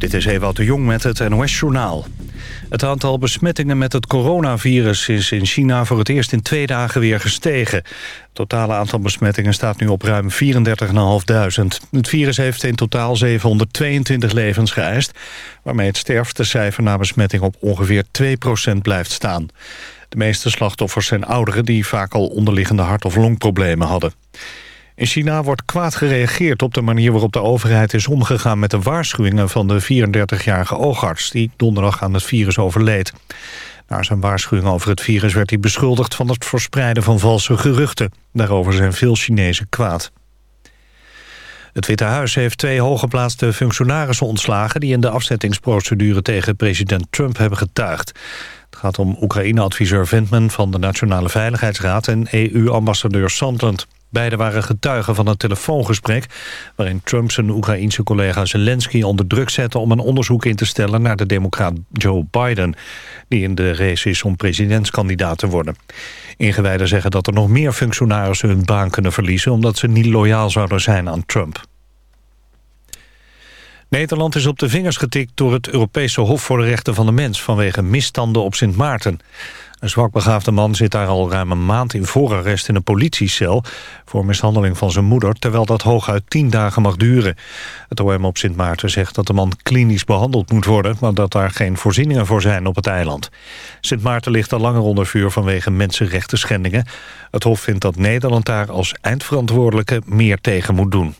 Dit is Ewout de Jong met het NOS-journaal. Het aantal besmettingen met het coronavirus is in China voor het eerst in twee dagen weer gestegen. Het totale aantal besmettingen staat nu op ruim 34.500. Het virus heeft in totaal 722 levens geëist... waarmee het sterftecijfer na besmetting op ongeveer 2% blijft staan. De meeste slachtoffers zijn ouderen die vaak al onderliggende hart- of longproblemen hadden. In China wordt kwaad gereageerd op de manier waarop de overheid is omgegaan met de waarschuwingen van de 34-jarige oogarts die donderdag aan het virus overleed. Na zijn waarschuwing over het virus werd hij beschuldigd van het verspreiden van valse geruchten. Daarover zijn veel Chinezen kwaad. Het Witte Huis heeft twee hooggeplaatste functionarissen ontslagen... die in de afzettingsprocedure tegen president Trump hebben getuigd. Het gaat om Oekraïne-adviseur Ventman van de Nationale Veiligheidsraad... en EU-ambassadeur Sandland. Beiden waren getuigen van een telefoongesprek... waarin Trump zijn Oekraïense collega Zelensky onder druk zette... om een onderzoek in te stellen naar de democraat Joe Biden... die in de race is om presidentskandidaat te worden. Ingewijden zeggen dat er nog meer functionarissen hun baan kunnen verliezen... omdat ze niet loyaal zouden zijn aan Trump. Nederland is op de vingers getikt door het Europese Hof voor de Rechten van de Mens... vanwege misstanden op Sint Maarten. Een zwakbegaafde man zit daar al ruim een maand in voorarrest in een politiecel... voor mishandeling van zijn moeder, terwijl dat hooguit tien dagen mag duren. Het OM op Sint Maarten zegt dat de man klinisch behandeld moet worden... maar dat daar geen voorzieningen voor zijn op het eiland. Sint Maarten ligt al langer onder vuur vanwege mensenrechten schendingen. Het Hof vindt dat Nederland daar als eindverantwoordelijke meer tegen moet doen.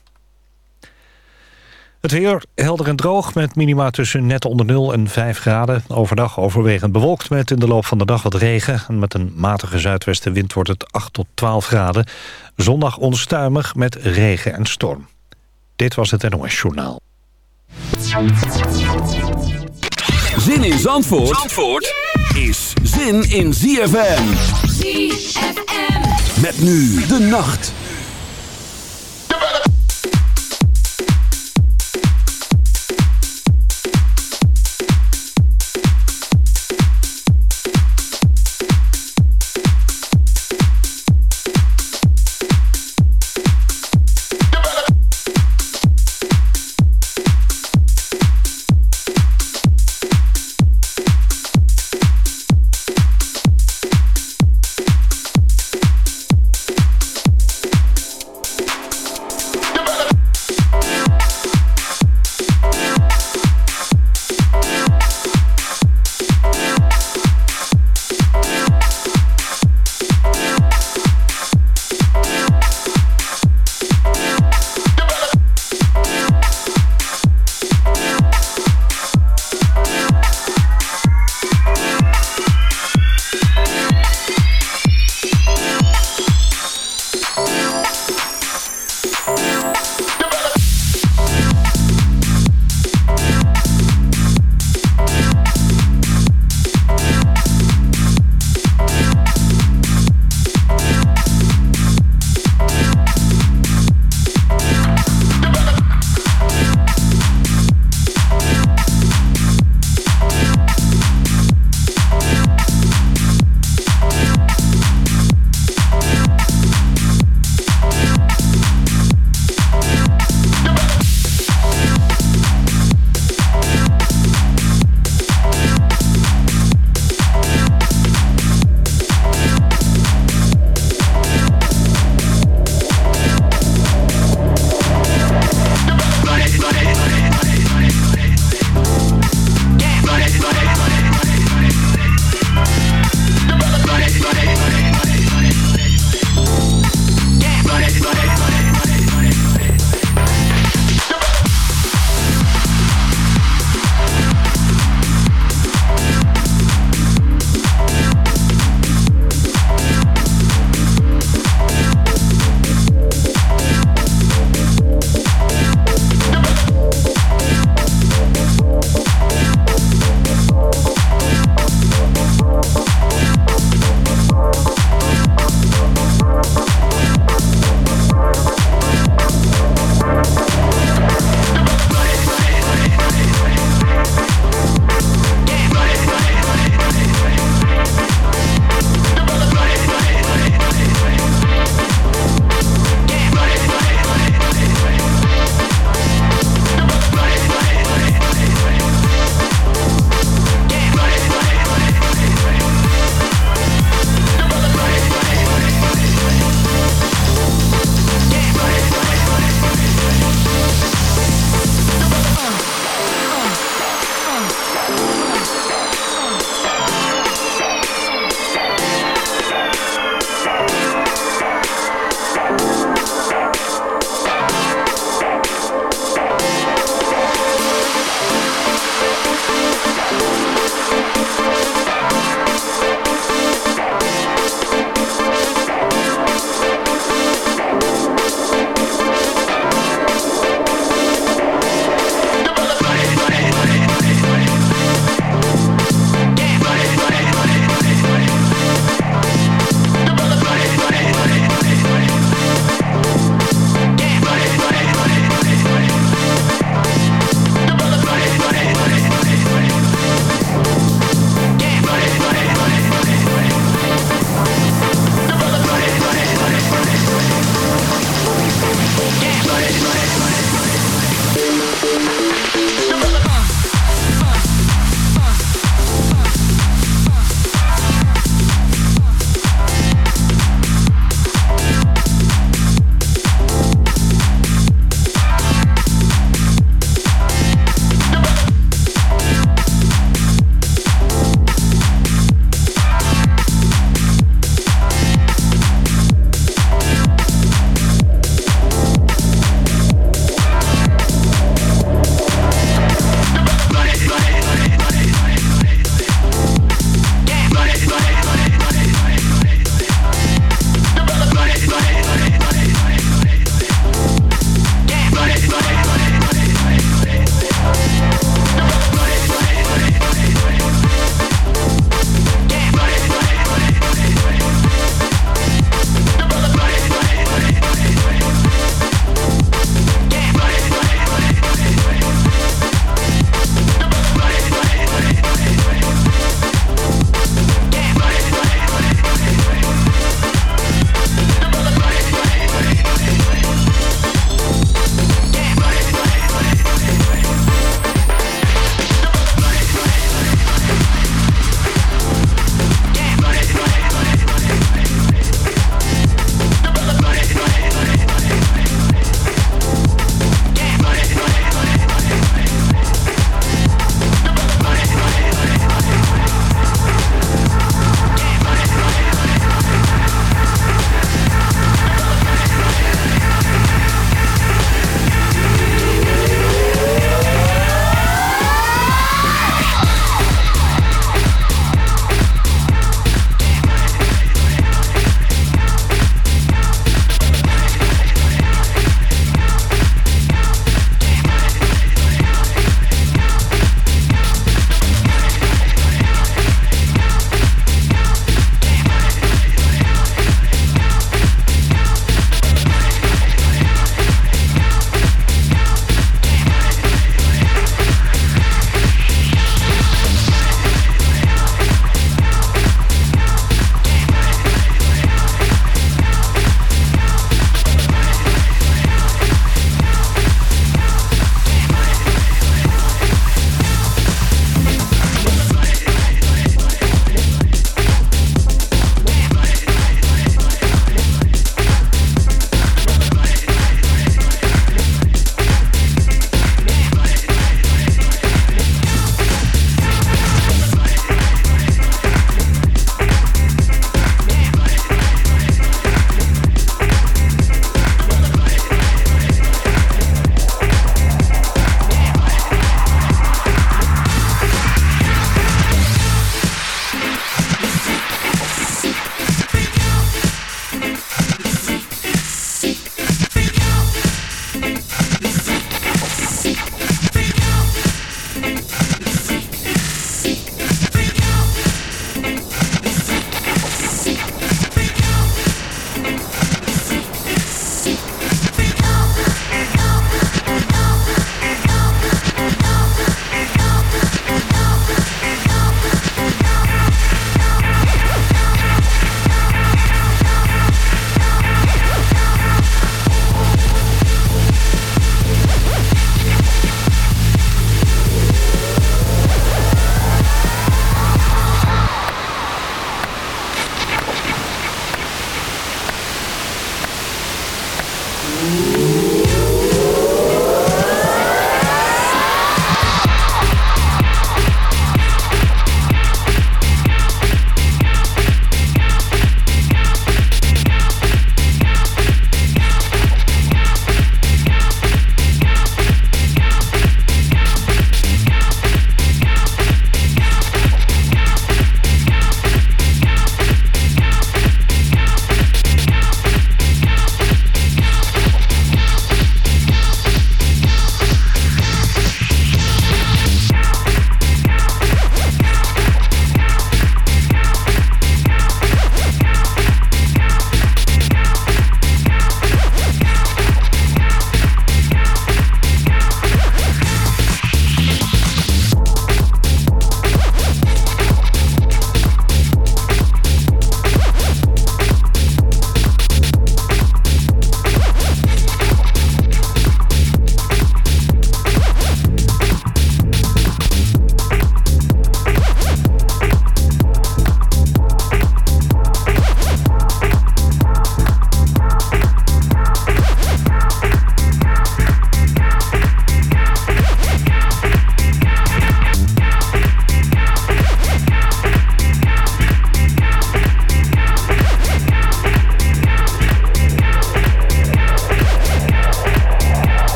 Het weer helder en droog met minima tussen net onder 0 en 5 graden. Overdag overwegend bewolkt met in de loop van de dag wat regen. En met een matige zuidwestenwind wordt het 8 tot 12 graden. Zondag onstuimig met regen en storm. Dit was het NOS Journaal. Zin in Zandvoort, Zandvoort is zin in ZFM. ZFM. Met nu de nacht.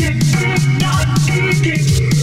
What we like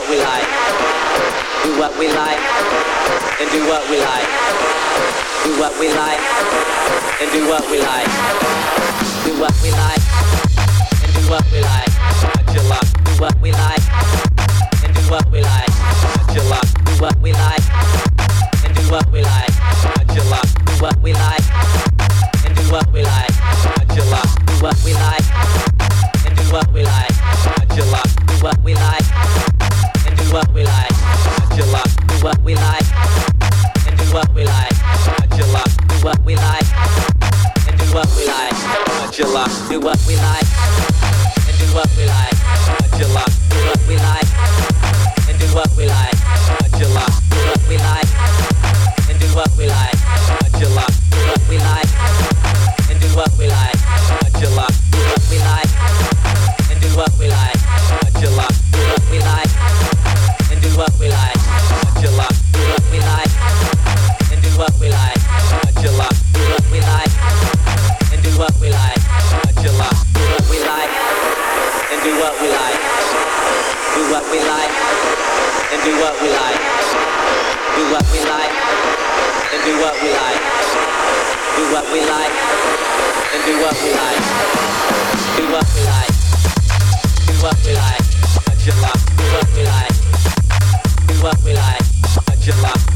what we like. Do what we like. And do what we like. Do what we like. And do what we like. Do what we like. And do what we like. At your luck. Do what we like. And do what we like. At your luck. Do what we like. And do what we like. At your luck. Do what we like. And do what we like. At your luck. Do what we like. And do what we like. At your luck. Do what we like do what we like. Do what we like. And do what we like. Do what we like. And do what we like. Do what we like. And do what we like. Do what we like. And do what we like. Do what we like. And do what we like. Do what we like. And do what we like. like and do what we like. Do what we like. Do what we like. I just like. We like. Do what we like. I.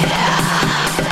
Yeah.